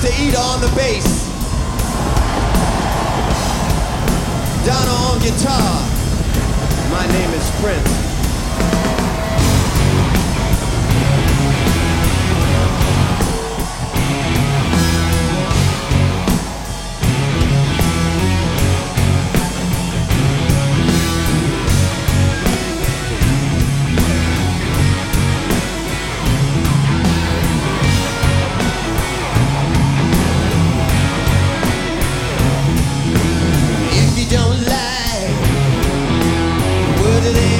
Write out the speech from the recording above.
to eat on the bass. Down on guitar. My name is Prince. today